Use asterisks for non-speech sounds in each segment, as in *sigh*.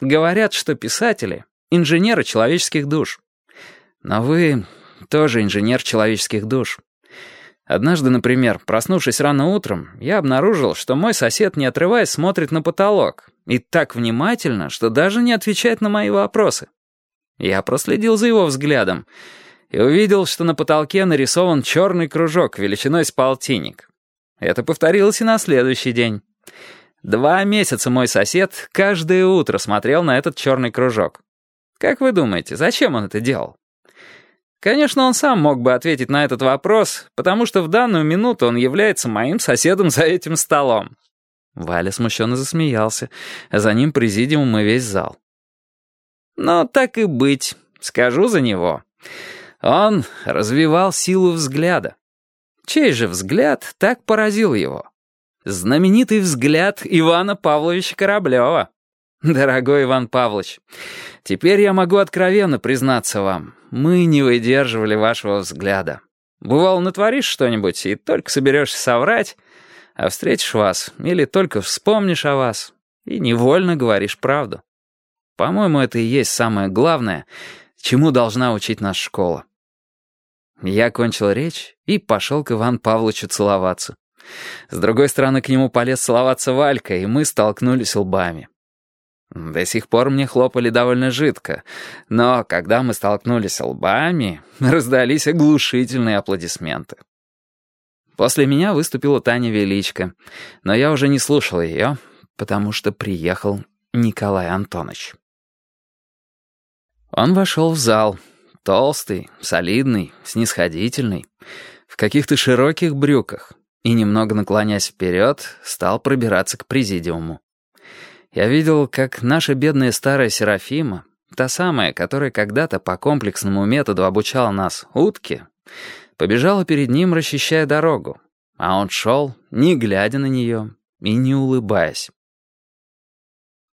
Говорят, что писатели — инженеры человеческих душ. Но вы тоже инженер человеческих душ. Однажды, например, проснувшись рано утром, я обнаружил, что мой сосед, не отрываясь, смотрит на потолок. И так внимательно, что даже не отвечает на мои вопросы. Я проследил за его взглядом и увидел, что на потолке нарисован черный кружок величиной с полтинник. Это повторилось и на следующий день. Два месяца мой сосед каждое утро смотрел на этот черный кружок. Как вы думаете, зачем он это делал? Конечно, он сам мог бы ответить на этот вопрос, потому что в данную минуту он является моим соседом за этим столом. Валя смущенно засмеялся, за ним президиум и весь зал. Но так и быть, скажу за него. Он развивал силу взгляда. Чей же взгляд так поразил его? Знаменитый взгляд Ивана Павловича Кораблева. Дорогой Иван Павлович, теперь я могу откровенно признаться вам, мы не выдерживали вашего взгляда. Бывало, натворишь что-нибудь и только соберешься соврать, а встретишь вас или только вспомнишь о вас и невольно говоришь правду. По-моему, это и есть самое главное, чему должна учить нас школа. Я кончил речь и пошел к Ивану Павловичу целоваться. С другой стороны к нему полез целоваться Валька, и мы столкнулись лбами. До сих пор мне хлопали довольно жидко, но когда мы столкнулись лбами, *laughs* раздались оглушительные аплодисменты. После меня выступила Таня Величко, но я уже не слушал ее, потому что приехал Николай Антонович. Он вошел в зал, толстый, солидный, снисходительный, в каких-то широких брюках, и, немного наклонясь вперед, стал пробираться к президиуму. Я видел, как наша бедная старая Серафима, та самая, которая когда-то по комплексному методу обучала нас утке, побежала перед ним, расчищая дорогу, а он шел, не глядя на нее и не улыбаясь.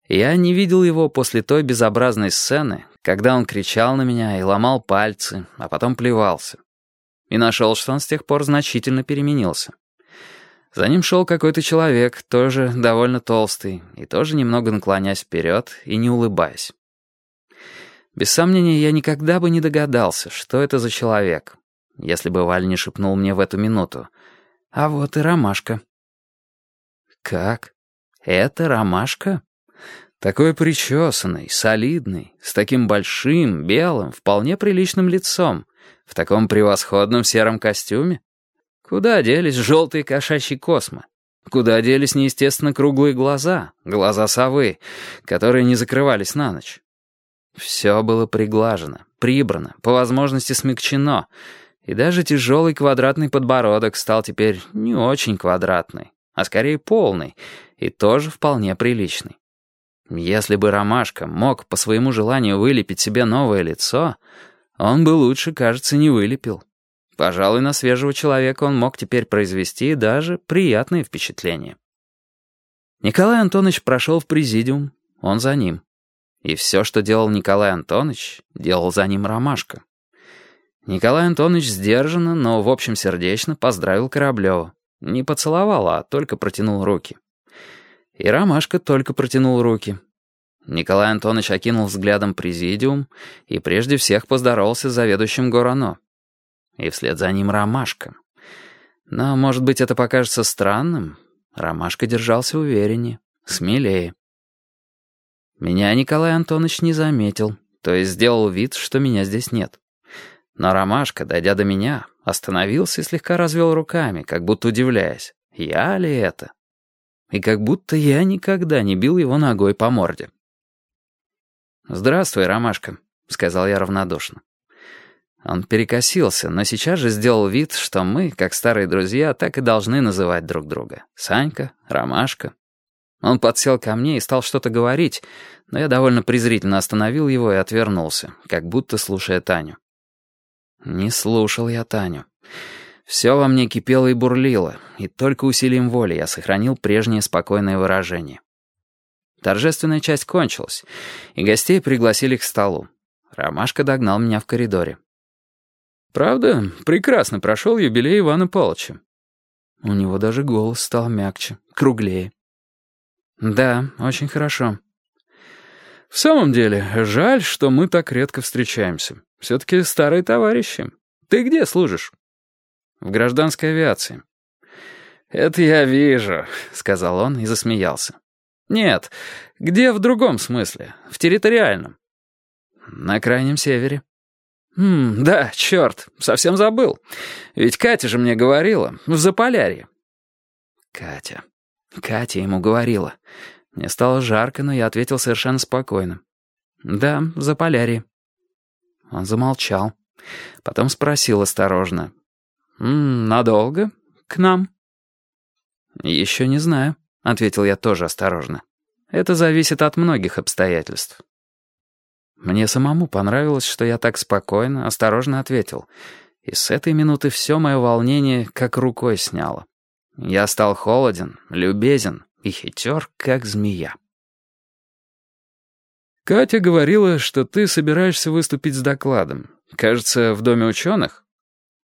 Я не видел его после той безобразной сцены, когда он кричал на меня и ломал пальцы, а потом плевался. И нашел, что он с тех пор значительно переменился. За ним шел какой-то человек, тоже довольно толстый, и тоже немного наклоняясь вперед и не улыбаясь. Без сомнения, я никогда бы не догадался, что это за человек, если бы Валь не шепнул мне в эту минуту. А вот и ромашка. Как? Это ромашка? Такой причесанный, солидный, с таким большим, белым, вполне приличным лицом, в таком превосходном сером костюме? Куда делись желтые кошачьи космы? Куда делись неестественно круглые глаза, глаза совы, которые не закрывались на ночь? Все было приглажено, прибрано, по возможности смягчено, и даже тяжелый квадратный подбородок стал теперь не очень квадратный, а скорее полный, и тоже вполне приличный. Если бы Ромашка мог по своему желанию вылепить себе новое лицо, он бы лучше, кажется, не вылепил. Пожалуй, на свежего человека он мог теперь произвести даже приятные впечатления. Николай Антонович прошел в президиум, он за ним. И все, что делал Николай Антонович, делал за ним Ромашка. Николай Антонович сдержанно, но в общем сердечно поздравил Кораблева. Не поцеловал, а только протянул руки. И Ромашка только протянул руки. Николай Антонович окинул взглядом президиум и прежде всех поздоровался с заведующим Горано и вслед за ним Ромашка. Но, может быть, это покажется странным. Ромашка держался увереннее, смелее. Меня Николай Антонович не заметил, то есть сделал вид, что меня здесь нет. Но Ромашка, дойдя до меня, остановился и слегка развел руками, как будто удивляясь, я ли это? И как будто я никогда не бил его ногой по морде. «Здравствуй, Ромашка», — сказал я равнодушно. Он перекосился, но сейчас же сделал вид, что мы, как старые друзья, так и должны называть друг друга. Санька, Ромашка. Он подсел ко мне и стал что-то говорить, но я довольно презрительно остановил его и отвернулся, как будто слушая Таню. Не слушал я Таню. Все во мне кипело и бурлило, и только усилием воли я сохранил прежнее спокойное выражение. Торжественная часть кончилась, и гостей пригласили к столу. Ромашка догнал меня в коридоре. Правда, прекрасно прошел юбилей Ивана Павловича. У него даже голос стал мягче, круглее. Да, очень хорошо. «В самом деле, жаль, что мы так редко встречаемся. Все-таки старые товарищи. Ты где служишь?» «В гражданской авиации». «Это я вижу», — сказал он и засмеялся. «Нет, где в другом смысле? В территориальном?» «На крайнем севере». «Хм, да, черт, совсем забыл. Ведь Катя же мне говорила, в Заполярье». «Катя. Катя ему говорила. Мне стало жарко, но я ответил совершенно спокойно. «Да, в Заполярье». Он замолчал. Потом спросил осторожно. «М «Надолго? К нам?» «Еще не знаю», — ответил я тоже осторожно. «Это зависит от многих обстоятельств». Мне самому понравилось, что я так спокойно, осторожно ответил. И с этой минуты все мое волнение как рукой сняло. Я стал холоден, любезен, и хитер, как змея. «Катя говорила, что ты собираешься выступить с докладом. Кажется, в Доме ученых?»